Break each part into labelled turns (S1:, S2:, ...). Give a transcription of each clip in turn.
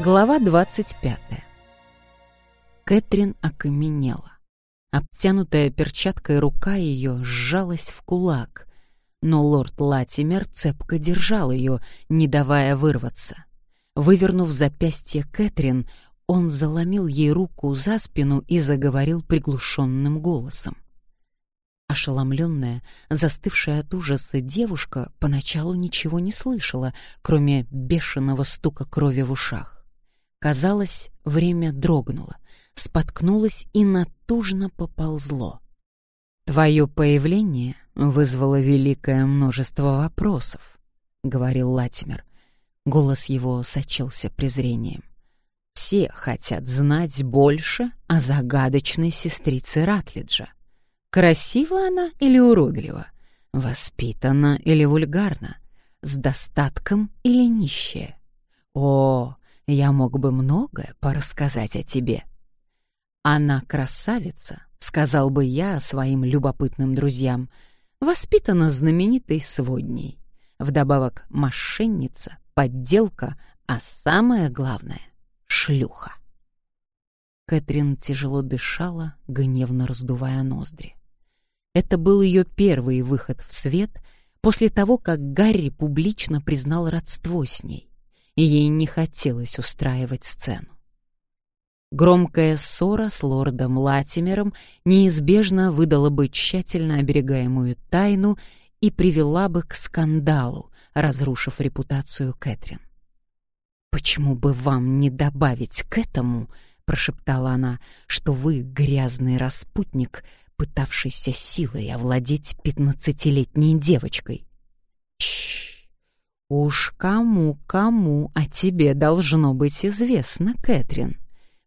S1: Глава 25. Кэтрин окаменела. Обтянутая перчаткой рука ее сжалась в кулак, но лорд Латимер цепко держал ее, не давая вырваться. Вывернув запястье Кэтрин, он заломил ей руку за спину и заговорил приглушенным голосом. Ошеломленная, застывшая от ужаса девушка поначалу ничего не слышала, кроме бешеного стука крови в ушах. Казалось, время дрогнуло, споткнулось и натужно поползло. «Твое появление вызвало великое множество вопросов», — говорил Латимер. Голос его сочился презрением. «Все хотят знать больше о загадочной сестрице Ратлиджа. Красива она или уродлива? Воспитана или вульгарна? С достатком или нищая? О, я мог бы многое порассказать о тебе. Она красавица, сказал бы я своим любопытным друзьям, воспитана знаменитой сводней. Вдобавок мошенница, подделка, а самое главное — шлюха. Кэтрин тяжело дышала, гневно раздувая ноздри. Это был ее первый выход в свет после того, как Гарри публично признал родство с ней и ей не хотелось устраивать сцену. Громкая ссора с лордом Латимером неизбежно выдала бы тщательно оберегаемую тайну и привела бы к скандалу, разрушив репутацию Кэтрин. «Почему бы вам не добавить к этому, — прошептала она, — что вы грязный распутник, пытавшийся силой овладеть пятнадцатилетней девочкой?» Уж кому-кому, а тебе должно быть известно, Кэтрин.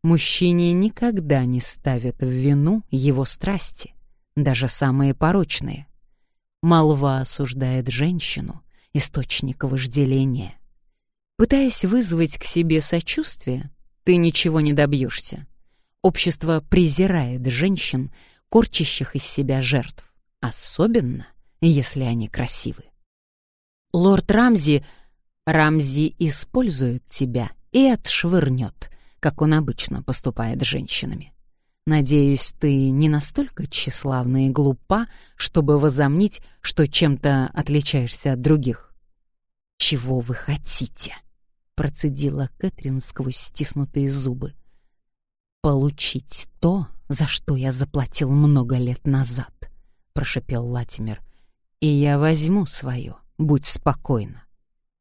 S1: Мужчине никогда не ставят в вину его страсти, даже самые порочные. Молва осуждает женщину, источник вожделения. Пытаясь вызвать к себе сочувствие, ты ничего не добьешься. Общество презирает женщин, корчащих из себя жертв, особенно если они красивы. Лорд Рамзи... Рамзи использует тебя и отшвырнет, как он обычно поступает с женщинами. Надеюсь, ты не настолько тщеславна и глупа, чтобы возомнить, что чем-то отличаешься от других. «Чего вы хотите?» — процедила Кэтрин сквозь стиснутые зубы. «Получить то, за что я заплатил много лет назад», — прошепел Латимер. «И я возьму свое будь спокойна.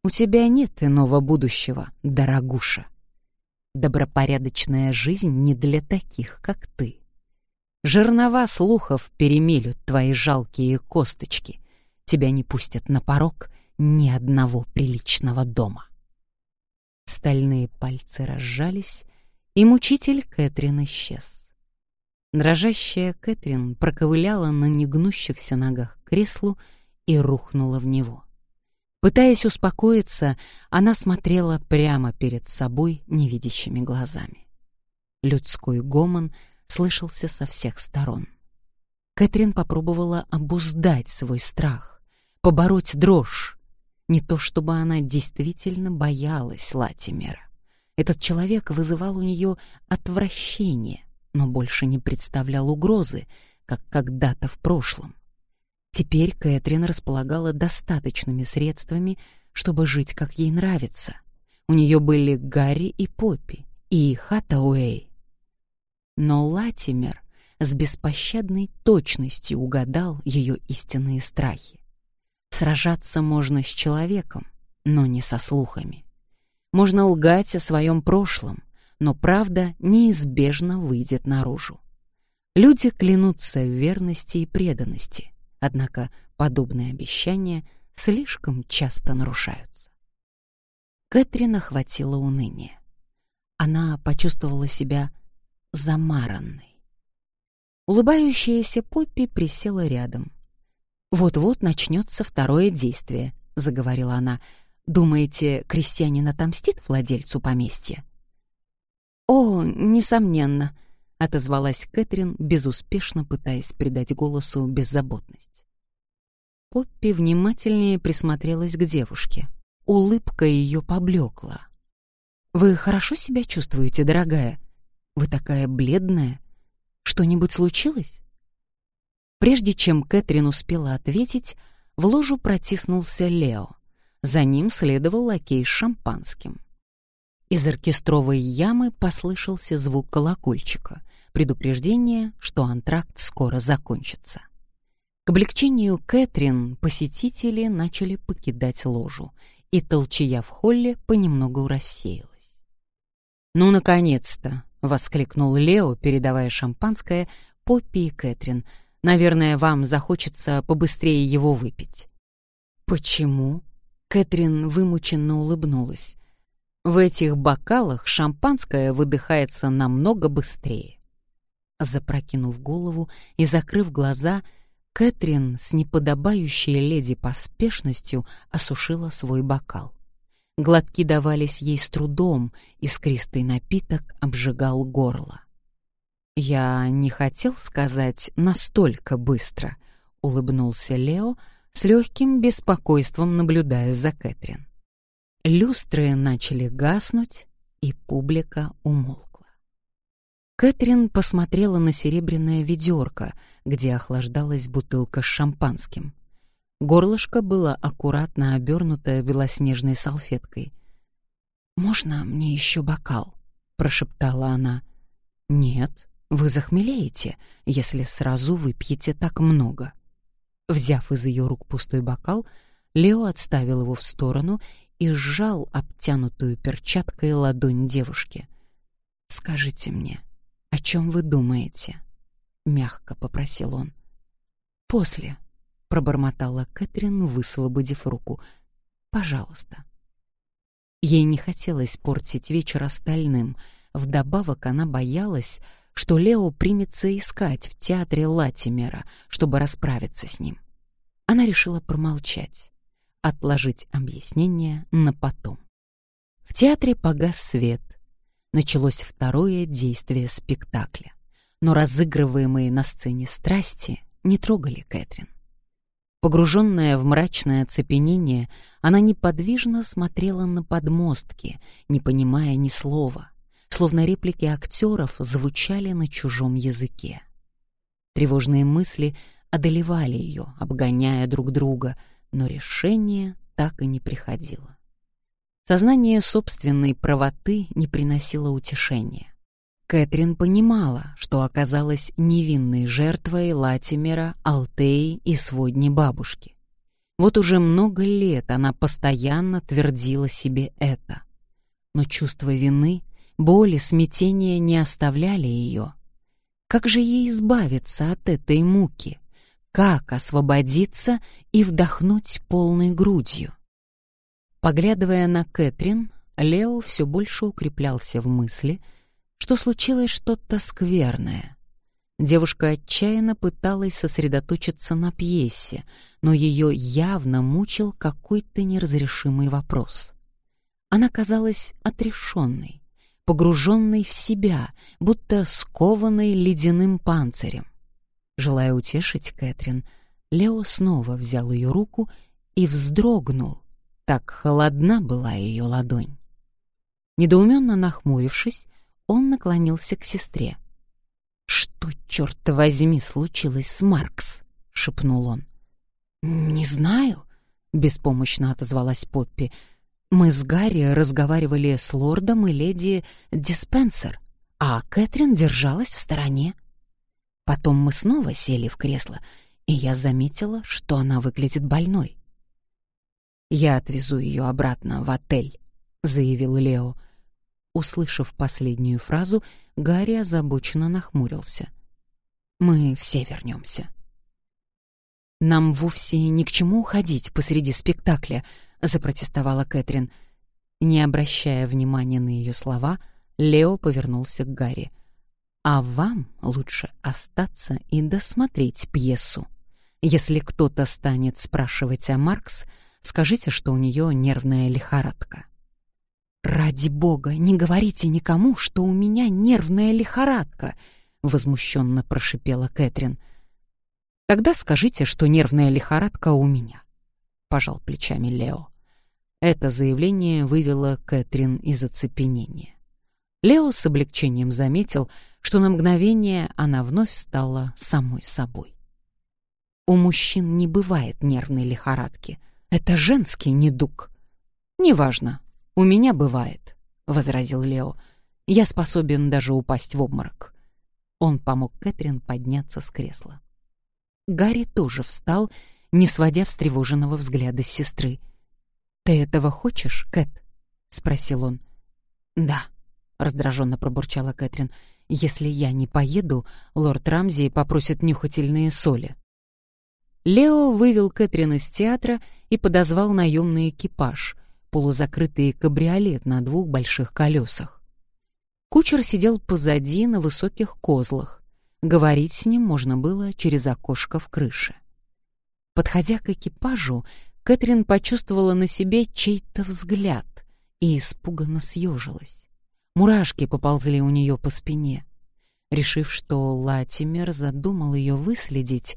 S1: У тебя нет иного будущего, дорогуша. Добропорядочная жизнь не для таких, как ты. Жернова слухов перемелют твои жалкие косточки. Тебя не пустят на порог ни одного приличного дома. Стальные пальцы разжались, и мучитель Кэтрин исчез. Дрожащая Кэтрин проковыляла на негнущихся ногах к креслу и рухнула в него. Пытаясь успокоиться, она смотрела прямо перед собой невидящими глазами. Людской гомон слышался со всех сторон. Кэтрин попробовала обуздать свой страх, побороть дрожь. Не то чтобы она действительно боялась Латимера. Этот человек вызывал у нее отвращение, но больше не представлял угрозы, как когда-то в прошлом. Теперь Кэтрин располагала достаточными средствами, чтобы жить, как ей нравится. У нее были Гарри и Поппи, и Хатауэй. Но Латимер с беспощадной точностью угадал ее истинные страхи. Сражаться можно с человеком, но не со слухами. Можно лгать о своем прошлом, но правда неизбежно выйдет наружу. Люди клянутся в верности и преданности, Однако подобные обещания слишком часто нарушаются. Кэтрин охватила уныние. Она почувствовала себя замаранной. Улыбающаяся Поппи присела рядом. «Вот-вот начнется второе действие», — заговорила она. «Думаете, крестьянин отомстит владельцу поместья?» «О, несомненно», — отозвалась Кэтрин, безуспешно пытаясь придать голосу беззаботность. Поппи внимательнее присмотрелась к девушке. Улыбка ее поблекла. «Вы хорошо себя чувствуете, дорогая? Вы такая бледная. Что-нибудь случилось?» Прежде чем Кэтрин успела ответить, в ложу протиснулся Лео. За ним следовал лакей с шампанским. Из оркестровой ямы послышался звук колокольчика, предупреждение, что антракт скоро закончится. К облегчению Кэтрин посетители начали покидать ложу, и толчая в холле понемногу рассеялась. «Ну, наконец-то!» — воскликнул Лео, передавая шампанское Поппи и Кэтрин. «Наверное, вам захочется побыстрее его выпить». «Почему?» — Кэтрин вымученно улыбнулась. «В этих бокалах шампанское выдыхается намного быстрее». Запрокинув голову и закрыв глаза, Кэтрин с неподобающей леди поспешностью осушила свой бокал. Глотки давались ей с трудом, искристый напиток обжигал горло. «Я не хотел сказать настолько быстро», — улыбнулся Лео, с легким беспокойством наблюдая за Кэтрин. Люстры начали гаснуть, и публика умолкла. Кэтрин посмотрела на серебряное ведерко, где охлаждалась бутылка с шампанским. Горлышко было аккуратно обернутое белоснежной салфеткой. «Можно мне еще бокал?» — прошептала она. «Нет, вы захмелеете, если сразу выпьете так много». Взяв из ее рук пустой бокал, Лео отставил его в сторону и сжал обтянутую перчаткой ладонь девушки. «Скажите мне, «О чем вы думаете?» — мягко попросил он. «После», — пробормотала Кэтрин, высвободив руку. «Пожалуйста». Ей не хотелось портить вечер остальным. Вдобавок она боялась, что Лео примется искать в театре Латимера, чтобы расправиться с ним. Она решила промолчать, отложить объяснение на потом. В театре погас свет, началось второе действие спектакля. Но разыгрываемые на сцене страсти не трогали Кэтрин. Погруженная в мрачное оцепенение, она неподвижно смотрела на подмостки, не понимая ни слова, словно реплики актеров звучали на чужом языке. Тревожные мысли одолевали ее, обгоняя друг друга, но решение так и не приходило. Сознание собственной правоты не приносило утешения. Кэтрин понимала, что оказалась невинной жертвой Латимера, Алтеи и сводни бабушки. Вот уже много лет она постоянно твердила себе это. Но чувство вины, боли, смятения не оставляли ее. Как же ей избавиться от этой муки? Как освободиться и вдохнуть полной грудью? Поглядывая на Кэтрин, Лео все больше укреплялся в мысли, что случилось что-то скверное. Девушка отчаянно пыталась сосредоточиться на пьесе, но ее явно мучил какой-то неразрешимый вопрос. Она казалась отрешенной, погруженной в себя, будто скованной ледяным панцирем. Желая утешить Кэтрин, Лео снова взял ее руку и вздрогнул, так холодна была ее ладонь. Недоуменно нахмурившись, он наклонился к сестре. «Что, черт возьми, случилось с Маркс?» — шепнул он. «Не знаю», — беспомощно отозвалась Поппи. «Мы с Гарри разговаривали с лордом и леди Диспенсер, а Кэтрин держалась в стороне. Потом мы снова сели в кресло, и я заметила, что она выглядит больной. «Я отвезу ее обратно в отель», — заявил Лео. Услышав последнюю фразу, Гарри озабоченно нахмурился. «Мы все вернемся». «Нам вовсе ни к чему уходить посреди спектакля», — запротестовала Кэтрин. Не обращая внимания на ее слова, Лео повернулся к Гарри. «А вам лучше остаться и досмотреть пьесу. Если кто-то станет спрашивать о Маркс, — Скажите, что у нее нервная лихорадка». «Ради бога, не говорите никому, что у меня нервная лихорадка!» — возмущенно прошипела Кэтрин. «Тогда скажите, что нервная лихорадка у меня», — пожал плечами Лео. Это заявление вывело Кэтрин из оцепенения. Лео с облегчением заметил, что на мгновение она вновь стала самой собой. У мужчин не бывает нервной лихорадки. Это женский недуг. «Неважно, у меня бывает», — возразил Лео. «Я способен даже упасть в обморок». Он помог Кэтрин подняться с кресла. Гарри тоже встал, не сводя встревоженного взгляда с сестры. «Ты этого хочешь, Кэт?» — спросил он. «Да», — раздраженно пробурчала Кэтрин. «Если я не поеду, лорд Рамзи попросит нюхательные соли». Лео вывел Кэтрин из театра и подозвал наемный экипаж, полузакрытый кабриолет на двух больших колесах. Кучер сидел позади на высоких козлах. Говорить с ним можно было через окошко в крыше. Подходя к экипажу, Кэтрин почувствовала на себе чей-то взгляд и испуганно съежилась. Мурашки поползли у нее по спине. Решив, что Латимер задумал ее выследить,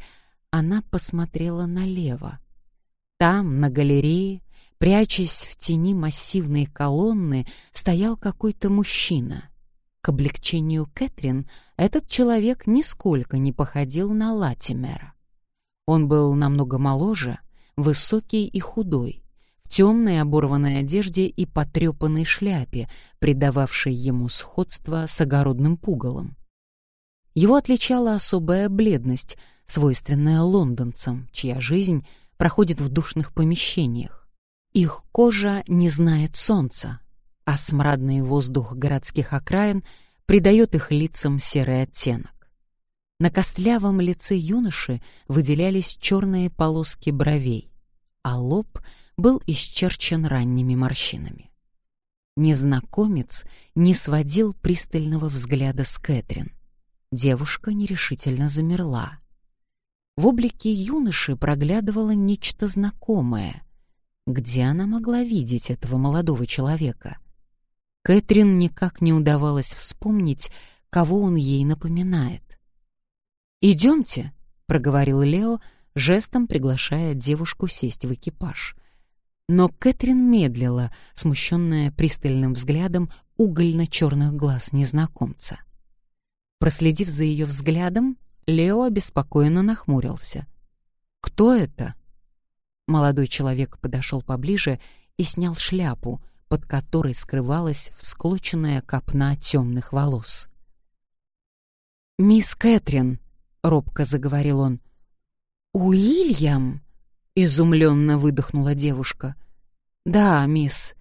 S1: она посмотрела налево. Там, на галерее, прячась в тени массивной колонны, стоял какой-то мужчина. К облегчению Кэтрин этот человек нисколько не походил на Латимера. Он был намного моложе, высокий и худой, в темной оборванной одежде и потрепанной шляпе, придававшей ему сходство с огородным пугалом. Его отличала особая бледность, свойственная лондонцам, чья жизнь проходит в душных помещениях. Их кожа не знает солнца, а смрадный воздух городских окраин придает их лицам серый оттенок. На костлявом лице юноши выделялись черные полоски бровей, а лоб был исчерчен ранними морщинами. Незнакомец не сводил пристального взгляда с Кэтрин. Девушка нерешительно замерла. В облике юноши проглядывало нечто знакомое. Где она могла видеть этого молодого человека? Кэтрин никак не удавалось вспомнить, кого он ей напоминает. «Идемте», — проговорил Лео, жестом приглашая девушку сесть в экипаж. Но Кэтрин медлила, смущенная пристальным взглядом угольно-черных глаз незнакомца. Проследив за ее взглядом, Лео обеспокоенно нахмурился. «Кто это?» Молодой человек подошел поближе и снял шляпу, под которой скрывалась всклоченная копна темных волос. «Мисс Кэтрин», — робко заговорил он. «Уильям?» — изумленно выдохнула девушка. «Да, мисс».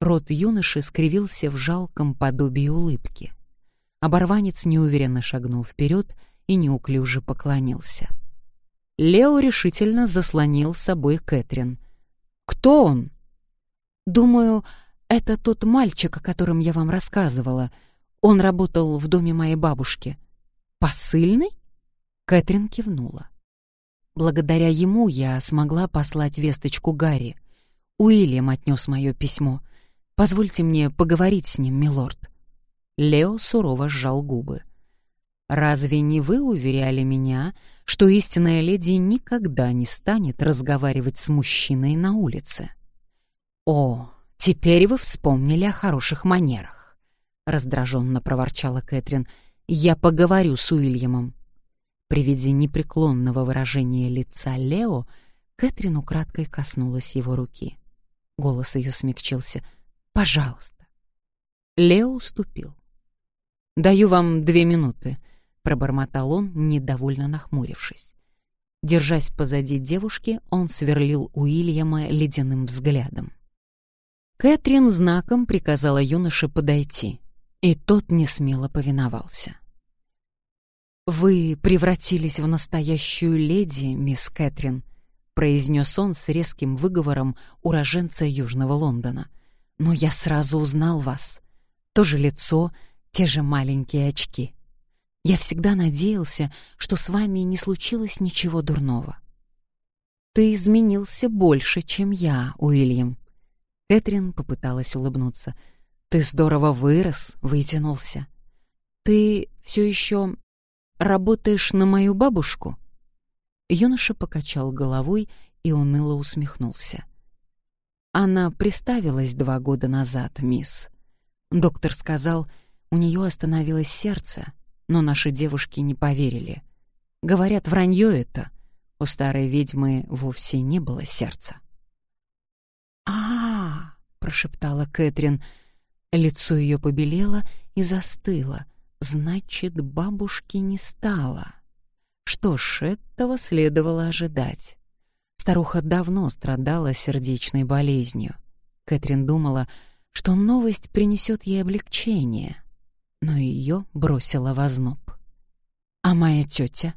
S1: Рот юноши скривился в жалком подобии улыбки. Оборванец неуверенно шагнул вперед и неуклюже поклонился. Лео решительно заслонил собой Кэтрин. «Кто он?» «Думаю, это тот мальчик, о котором я вам рассказывала. Он работал в доме моей бабушки». «Посыльный?» Кэтрин кивнула. Благодаря ему я смогла послать весточку Гарри. Уильям отнес мое письмо. Позвольте мне поговорить с ним, милорд. Лео сурово сжал губы. «Разве не вы уверяли меня, что истинная леди никогда не станет разговаривать с мужчиной на улице?» «О, теперь вы вспомнили о хороших манерах», — раздраженно проворчала Кэтрин. «Я поговорю с Уильямом». При виде непреклонного выражения лица Лео Кэтрин украдкой коснулась его руки. Голос ее смягчился. «Пожалуйста». Лео уступил. «Даю вам две минуты», — пробормотал он, недовольно нахмурившись. Держась позади девушки, он сверлил Уильяма ледяным взглядом. Кэтрин знаком приказала юноше подойти, и тот несмело повиновался. «Вы превратились в настоящую леди, мисс Кэтрин», — произнес он с резким выговором уроженца Южного Лондона. «Но я сразу узнал вас. То же лицо, те же маленькие очки. Я всегда надеялся, что с вами не случилось ничего дурного». «Ты изменился больше, чем я, Уильям». Кэтрин попыталась улыбнуться. «Ты здорово вырос, вытянулся. Ты все еще работаешь на мою бабушку?» Юноша покачал головой и уныло усмехнулся. Она приставилась два года назад, мисс. Доктор сказал, у нее остановилось сердце, но наши девушки не поверили. Говорят, вранье это. У старой ведьмы вовсе не было сердца. а, -а, -а прошептала Кэтрин. Лицо ее побелело и застыло. Значит, бабушки не стало. Что ж, этого следовало ожидать. Старуха давно страдала сердечной болезнью. Кэтрин думала, что новость принесет ей облегчение, но ее бросила в озноб. «А моя тетя?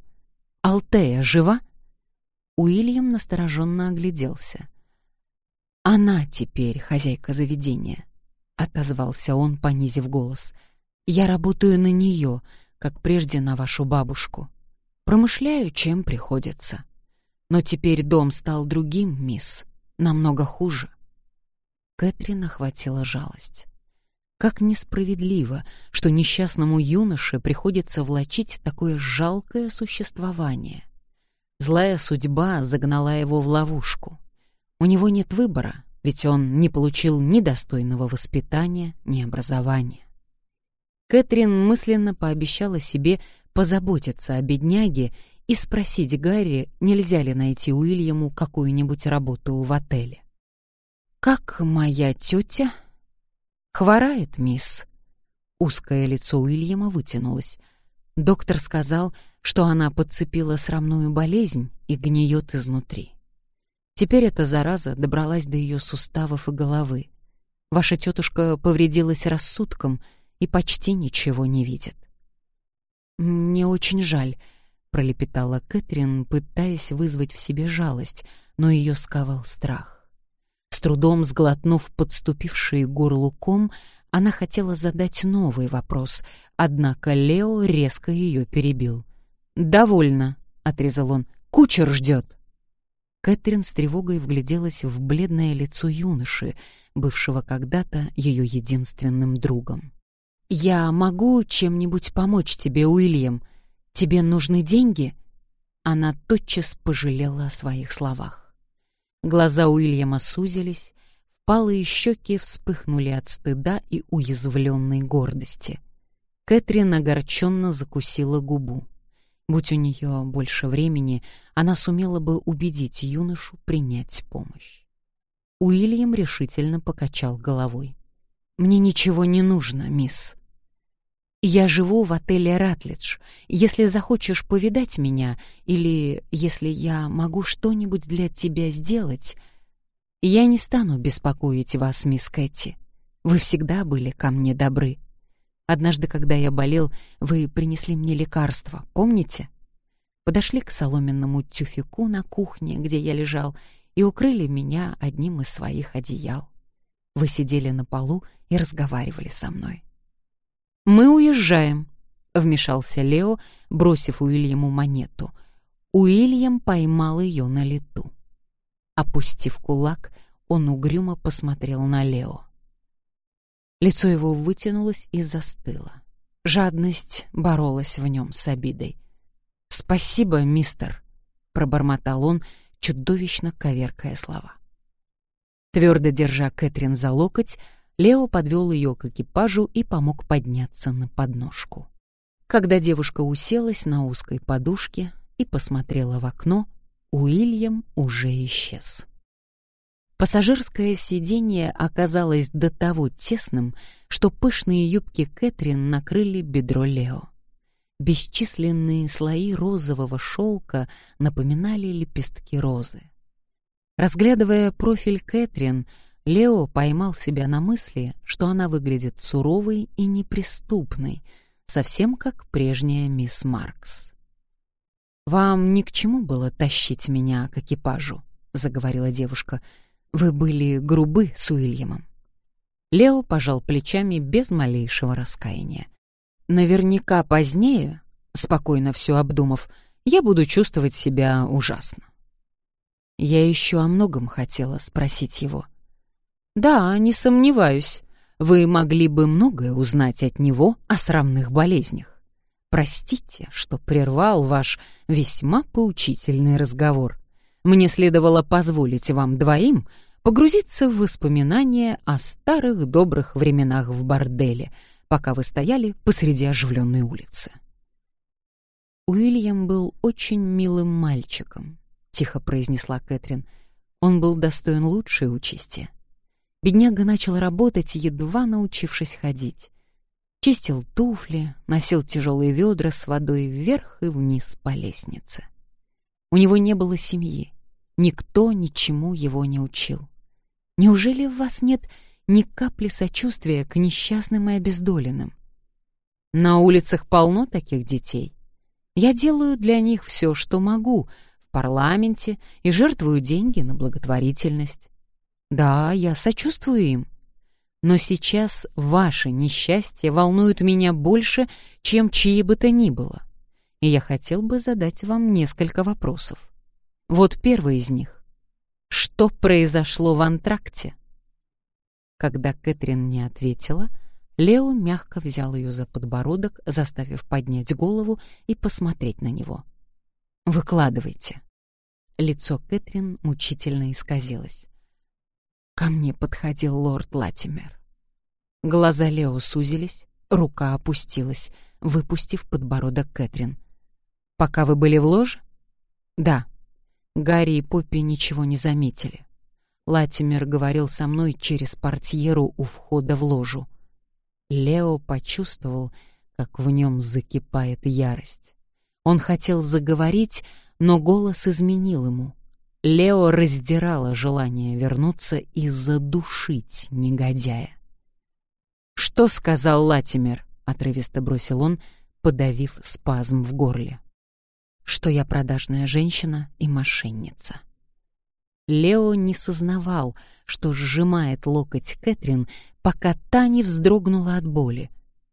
S1: Алтея жива?» Уильям настороженно огляделся. «Она теперь хозяйка заведения», — отозвался он, понизив голос. «Я работаю на нее, как прежде на вашу бабушку. Промышляю, чем приходится. Но теперь дом стал другим, мисс, намного хуже». Кэтрин охватила жалость. Как несправедливо, что несчастному юноше приходится влачить такое жалкое существование. Злая судьба загнала его в ловушку. У него нет выбора, ведь он не получил ни достойного воспитания, ни образования. Кэтрин мысленно пообещала себе позаботиться о бедняге и спросить Гарри, нельзя ли найти Уильяму какую-нибудь работу в отеле. «Как моя тетя?» «Хворает, мисс». Узкое лицо Уильяма вытянулось. Доктор сказал, что она подцепила срамную болезнь и гниет изнутри. Теперь эта зараза добралась до ее суставов и головы. Ваша тетушка повредилась рассудком и почти ничего не видит. «Мне очень жаль», — пролепетала Кэтрин, пытаясь вызвать в себе жалость, но ее сковал страх. С трудом сглотнув подступивший горлу ком, она хотела задать новый вопрос, однако Лео резко ее перебил. «Довольно», — отрезал он, — «кучер ждет». Кэтрин с тревогой вгляделась в бледное лицо юноши, бывшего когда-то ее единственным другом. «Я могу чем-нибудь помочь тебе, Уильям? Тебе нужны деньги?» Она тотчас пожалела о своих словах. Глаза Уильяма сузились, впалые щеки вспыхнули от стыда и уязвленной гордости. Кэтрин огорченно закусила губу. Будь у нее больше времени, она сумела бы убедить юношу принять помощь. Уильям решительно покачал головой. «Мне ничего не нужно, мисс. Я живу в отеле «Ратлидж». Если захочешь повидать меня или если я могу что-нибудь для тебя сделать, я не стану беспокоить вас, мисс Кэти. Вы всегда были ко мне добры. Однажды, когда я болел, вы принесли мне лекарство, помните? Подошли к соломенному тюфику на кухне, где я лежал, и укрыли меня одним из своих одеял. Вы сидели на полу и разговаривали со мной. «Мы уезжаем», — вмешался Лео, бросив Уильяму монету. Уильям поймал ее на лету. Опустив кулак, он угрюмо посмотрел на Лео. Лицо его вытянулось и застыло. Жадность боролась в нем с обидой. «Спасибо, мистер», — пробормотал он, чудовищно коверкая слова. Твердо держа Кэтрин за локоть, Лео подвел ее к экипажу и помог подняться на подножку. Когда девушка уселась на узкой подушке и посмотрела в окно, Уильям уже исчез. Пассажирское сиденье оказалось до того тесным, что пышные юбки Кэтрин накрыли бедро Лео. Бесчисленные слои розового шелка напоминали лепестки розы. Разглядывая профиль Кэтрин, Лео поймал себя на мысли, что она выглядит суровой и неприступной, совсем как прежняя мисс Маркс. «Вам ни к чему было тащить меня к экипажу», — заговорила девушка, — вы были грубы с Уильямом. Лео пожал плечами без малейшего раскаяния. Наверняка позднее, спокойно все обдумав, я буду чувствовать себя ужасно. Я еще о многом хотела спросить его. Да, не сомневаюсь. Вы могли бы многое узнать от него о срамных болезнях. Простите, что прервал ваш весьма поучительный разговор. Мне следовало позволить вам двоим погрузиться в воспоминания о старых добрых временах в борделе, пока вы стояли посреди оживленной улицы. Уильям был очень милым мальчиком, тихо произнесла Кэтрин. Он был достоин лучшей участи. Бедняга начал работать, едва научившись ходить. Чистил туфли, носил тяжелые ведра с водой вверх и вниз по лестнице. У него не было семьи. Никто ничему его не учил. Неужели в вас нет ни капли сочувствия к несчастным и обездоленным? На улицах полно таких детей. Я делаю для них все, что могу, в парламенте и жертвую деньги на благотворительность. Да, я сочувствую им. Но сейчас ваше несчастье волнует меня больше, чем чьи бы то ни было. И я хотел бы задать вам несколько вопросов. Вот первый из них. Что произошло в антракте? Когда Кэтрин не ответила, Лео мягко взял ее за подбородок, заставив поднять голову и посмотреть на него. «Выкладывайте». Лицо Кэтрин мучительно исказилось. Ко мне подходил лорд Латимер. Глаза Лео сузились, рука опустилась, выпустив подбородок Кэтрин. «Пока вы были в ложе?» «Да», Гарри и Поппи ничего не заметили. Латимер говорил со мной через портьеру у входа в ложу. Лео почувствовал, как в нем закипает ярость. Он хотел заговорить, но голос изменил ему. Лео раздирало желание вернуться и задушить негодяя. «Что сказал Латимер?» — отрывисто бросил он, подавив спазм в горле что я продажная женщина и мошенница. Лео не сознавал, что сжимает локоть Кэтрин, пока та не вздрогнула от боли.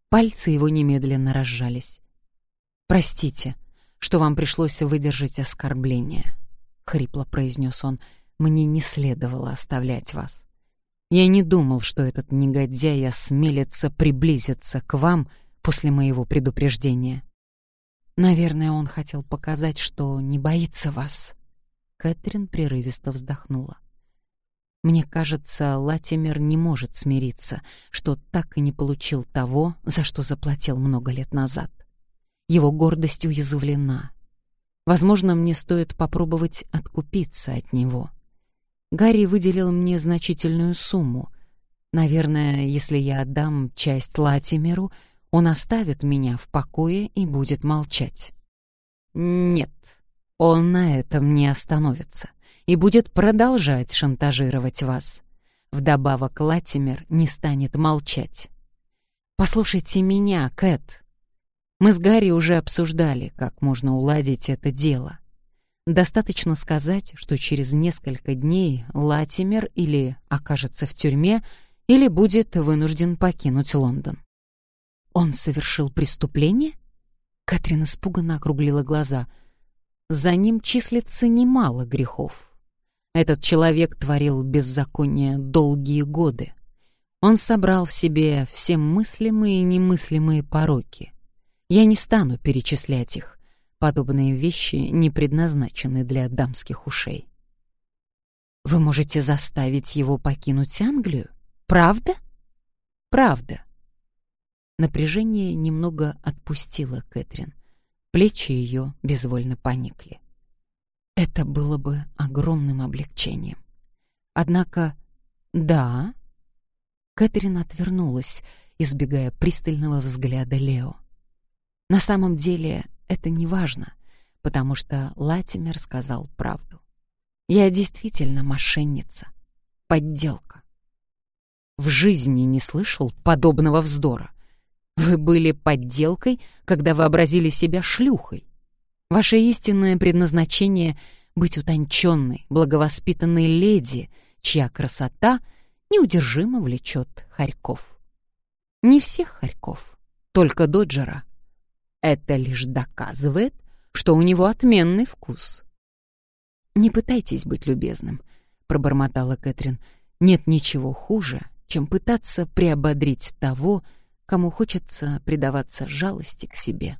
S1: Пальцы его немедленно разжались. «Простите, что вам пришлось выдержать оскорбление», — хрипло произнес он. «Мне не следовало оставлять вас. Я не думал, что этот негодяй осмелится приблизиться к вам после моего предупреждения». Наверное, он хотел показать, что не боится вас. Кэтрин прерывисто вздохнула. Мне кажется, Латимер не может смириться, что так и не получил того, за что заплатил много лет назад. Его гордость уязвлена. Возможно, мне стоит попробовать откупиться от него. Гарри выделил мне значительную сумму. Наверное, если я отдам часть Латимеру, он оставит меня в покое и будет молчать. Нет, он на этом не остановится и будет продолжать шантажировать вас. Вдобавок Латимер не станет молчать. «Послушайте меня, Кэт. Мы с Гарри уже обсуждали, как можно уладить это дело. Достаточно сказать, что через несколько дней Латимер или окажется в тюрьме, или будет вынужден покинуть Лондон. Он совершил преступление? Катрин испуганно округлила глаза. За ним числится немало грехов. Этот человек творил беззаконие долгие годы. Он собрал в себе все мыслимые и немыслимые пороки. Я не стану перечислять их. Подобные вещи не предназначены для дамских ушей. Вы можете заставить его покинуть Англию? Правда? Правда. Напряжение немного отпустило Кэтрин. Плечи ее безвольно поникли. Это было бы огромным облегчением. Однако, да, Кэтрин отвернулась, избегая пристального взгляда Лео. На самом деле это не важно, потому что Латимер сказал правду. Я действительно мошенница, подделка. В жизни не слышал подобного вздора. Вы были подделкой, когда вообразили себя шлюхой. Ваше истинное предназначение — быть утонченной, благовоспитанной леди, чья красота неудержимо влечет хорьков. Не всех хорьков, только Доджера. Это лишь доказывает, что у него отменный вкус. «Не пытайтесь быть любезным», — пробормотала Кэтрин. «Нет ничего хуже, чем пытаться приободрить того, кому хочется предаваться жалости к себе.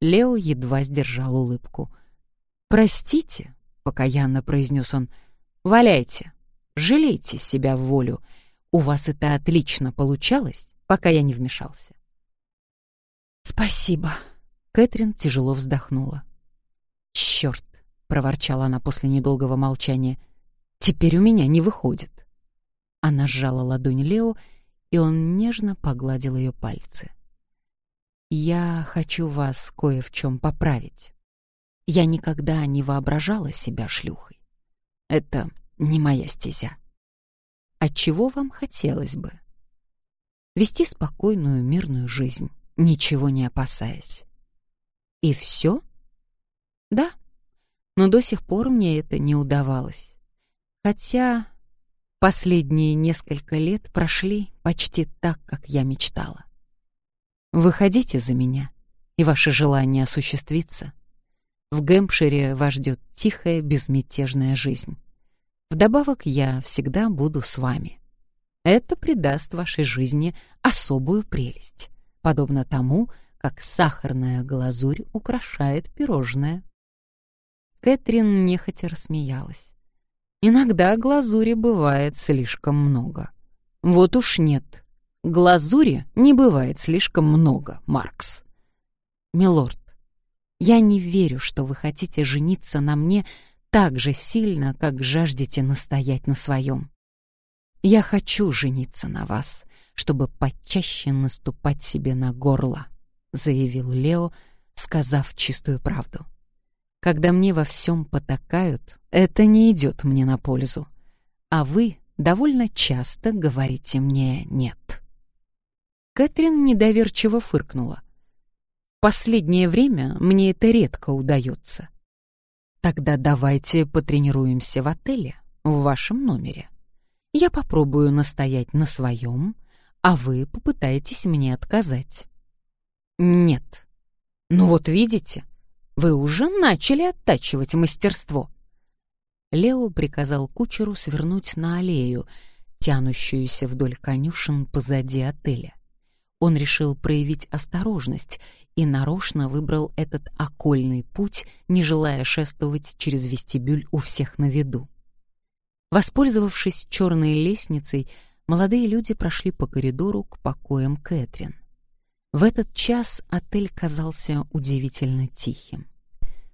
S1: Лео едва сдержал улыбку. «Простите», — покаянно произнес он, — «валяйте, жалейте себя в волю. У вас это отлично получалось, пока я не вмешался.
S2: «Спасибо», —
S1: Кэтрин тяжело вздохнула. «Чёрт», — проворчала она после недолгого молчания, — «теперь у меня не выходит». Она сжала ладонь Лео, и он нежно погладил ее пальцы. «Я хочу вас кое в чем поправить. Я никогда не воображала себя шлюхой. Это не моя стезя. От чего вам хотелось бы? Вести спокойную, мирную жизнь, ничего не опасаясь. И все? Да, но до сих пор мне это не удавалось. Хотя последние несколько лет прошли почти так, как я мечтала. Выходите за меня, и ваше желание осуществится. В Гэмпшире вас ждет тихая, безмятежная жизнь. Вдобавок я всегда буду с вами. Это придаст вашей жизни особую прелесть, подобно тому, как сахарная глазурь украшает пирожное. Кэтрин нехотя рассмеялась. Иногда глазури бывает слишком много. Вот уж нет. Глазури не бывает слишком много, Маркс. Милорд, я не верю, что вы хотите жениться на мне так же сильно, как жаждете настоять на своем. Я хочу жениться на вас, чтобы почаще наступать себе на горло, заявил Лео, сказав чистую правду. Когда мне во всем потакают, это не идет мне на пользу, а вы довольно часто говорите мне «нет». Кэтрин недоверчиво фыркнула. Последнее время мне это редко удается. Тогда давайте потренируемся в отеле, в вашем номере. Я попробую настоять на своем, а вы попытаетесь мне отказать. Нет. Ну вот видите, вы уже начали оттачивать мастерство. Лео приказал кучеру свернуть на аллею, тянущуюся вдоль конюшен позади отеля он решил проявить осторожность и нарочно выбрал этот окольный путь, не желая шествовать через вестибюль у всех на виду. Воспользовавшись черной лестницей, молодые люди прошли по коридору к покоям Кэтрин. В этот час отель казался удивительно тихим.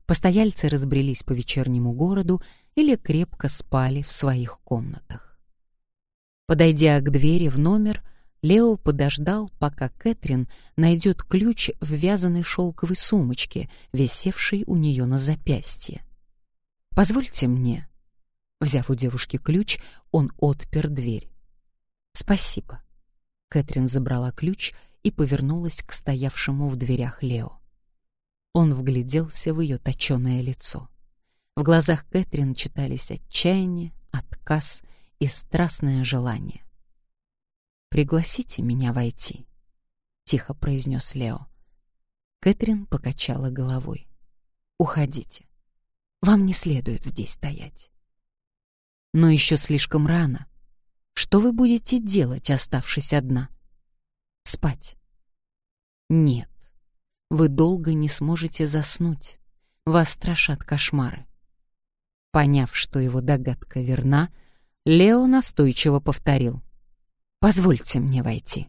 S1: Постояльцы разбрелись по вечернему городу или крепко спали в своих комнатах. Подойдя к двери в номер, Лео подождал, пока Кэтрин найдет ключ в вязаной шелковой сумочке, висевшей у нее на запястье. «Позвольте мне». Взяв у девушки ключ, он отпер дверь. «Спасибо». Кэтрин забрала ключ и повернулась к стоявшему в дверях Лео. Он вгляделся в ее точёное лицо. В глазах Кэтрин читались отчаяние, отказ и страстное желание. «Пригласите меня войти», — тихо произнес Лео. Кэтрин покачала головой. «Уходите. Вам не следует здесь стоять». «Но еще слишком рано. Что вы будете делать, оставшись одна?» «Спать». «Нет. Вы долго не сможете заснуть. Вас страшат кошмары». Поняв, что его догадка верна, Лео настойчиво повторил — Позвольте мне войти.